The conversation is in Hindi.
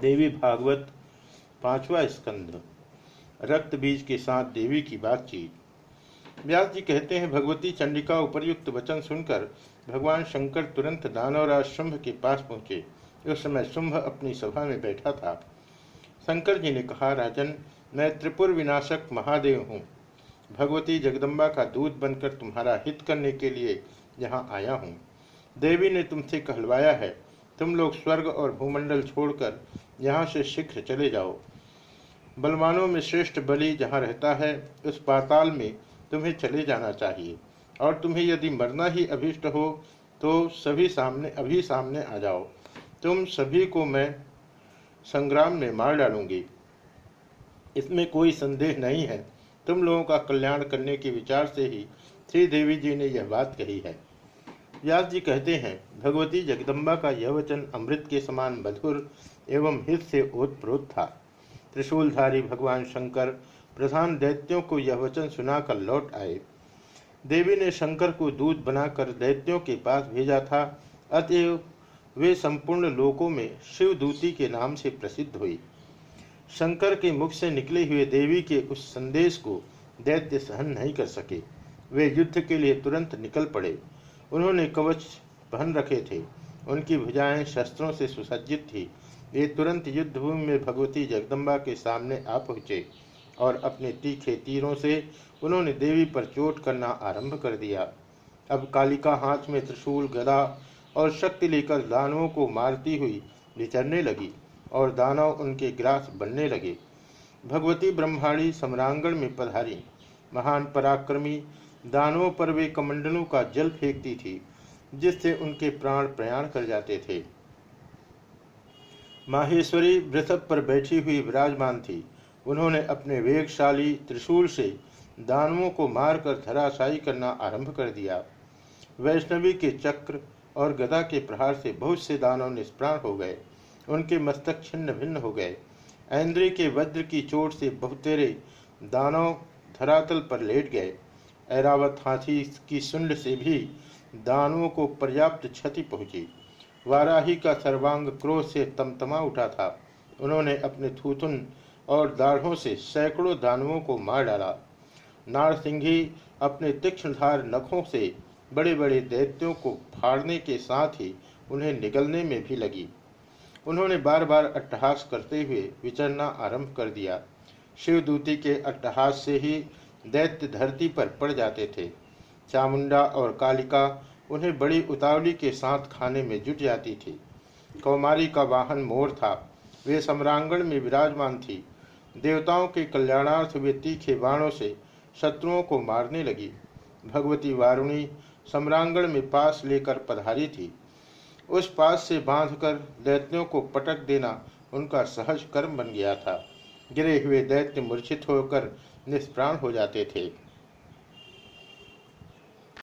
देवी भागवत, पांचवा स्कंध रक्त बीज के साथ देवी की बातचीत। व्यास जी कहते हैं, भगवती चंडिका उपर्युक्त वचन सुनकर भगवान शंकर तुरंत दानवराज शुंभ के पास पहुँचे। उस समय शुंभ अपनी सभा में बैठा था। शंकर जी ने कहा, राजन, मैं त्रिपुर विनाशक महादेव हूँ। भगवती जगदम्बा का दूध बनकर तुम्हारा हित करने के लिए यहाँ आया हूँ। देवी ने तुमसे कहलवाया है, तुम लोग स्वर्ग और भूमंडल छोड़कर यहाँ से शीघ्र चले जाओ। बलवानों में श्रेष्ठ बलि जहाँ रहता है, उस पाताल में तुम्हें चले जाना चाहिए। और तुम्हें यदि मरना ही अभिष्ट हो तो सभी सामने, अभी सामने आ जाओ। तुम सभी को मैं संग्राम में मार डालूँगी। इसमें कोई संदेह नहीं है। तुम लोगों का कल्याण करने के विचार से ही श्री देवी जी ने यह बात कही है। व्यास जी कहते हैं, भगवती जगदम्बा का यह वचन अमृत के समान मधुर एवं हित से ओतप्रोत था। त्रिशूलधारी भगवान शंकर प्रधान दैत्यों को यह वचन सुनाकर लौट आए। देवी ने शंकर को दूध बनाकर दैत्यों के पास भेजा था। अतएव वे संपूर्ण लोकों में शिवदूती के नाम से प्रसिद्ध हुई। शंकर के मुख से निकले हुए देवी के उस संदेश को दैत्य सहन नहीं कर सके। वे युद्ध के लिए तुरंत निकल पड़े। उन्होंने कवच पहन रखे थे। उनकी भुजाएँ शस्त्रों से सुसज्जित थी। वे तुरंत युद्ध भूमि में भगवती जगदम्बा के सामने आ पहुँचे और अपने तीखे तीरों से उन्होंने देवी पर चोट करना आरंभ कर दिया। अब कालिका हाथ में त्रिशूल, गदा और शक्ति लेकर दानवों को मारती हुई विचरने लगी और दानव उनके ग्रास बनने लगे। भगवती ब्रह्माणी सम्रांगण में पधारी, महान पराक्रमी दानवों पर वे कमंडलों का जल फेंकती थी, जिससे उनके प्राण प्रयाण कर जाते थे। माहेश्वरी वृषभ पर बैठी हुई विराजमान थी। उन्होंने अपने वेगशाली त्रिशूल से दानवों को मारकर धराशायी करना आरंभ कर दिया। वैष्णवी के चक्र और गदा के प्रहार से बहुत से दानव निष्प्राण हो गए। उनके मस्तक छिन्न भिन्न हो गए। ऐन्द्री के वज्र की चोट से बहुतेरे दानव धरातल पर लेट गए। ऐरावत हाथी की सुंड से भी दानवों को पर्याप्त क्षति पहुँची। वाराही का सर्वांग क्रोध से तमतमा उठा था। उन्होंने अपने थूथुन और दाढ़ों से सैकड़ों दानवों को मार डाला। नारसिंही अपने तीक्ष्णधार नखों से बड़े बड़े दैत्यों को फाड़ने के साथ ही उन्हें निगलने में भी लगी। उन्होंने बार बार अट्टहास करते हुए विचरना आरंभ कर दिया। शिवदूती के अट्टहास से ही दैत्य धरती पर पड़ जाते थे। चामुंडा और कालिका उन्हें बड़ी उतावली के साथ खाने में जुट जाती थी। कौमारी का वाहन मोर था। वे सम्रांगण में विराजमान थी। देवताओं के कल्याणार्थ वे तीखे बाणों से शत्रुओं को मारने लगी। भगवती वारुणी सम्रांगण में पास लेकर पधारी थी। उस पास से बांधकर दैत्यों को पटक देना उनका सहज कर्म बन गया था। गिरे हुए दैत्य मूर्छित होकर निष्प्राण हो जाते थे।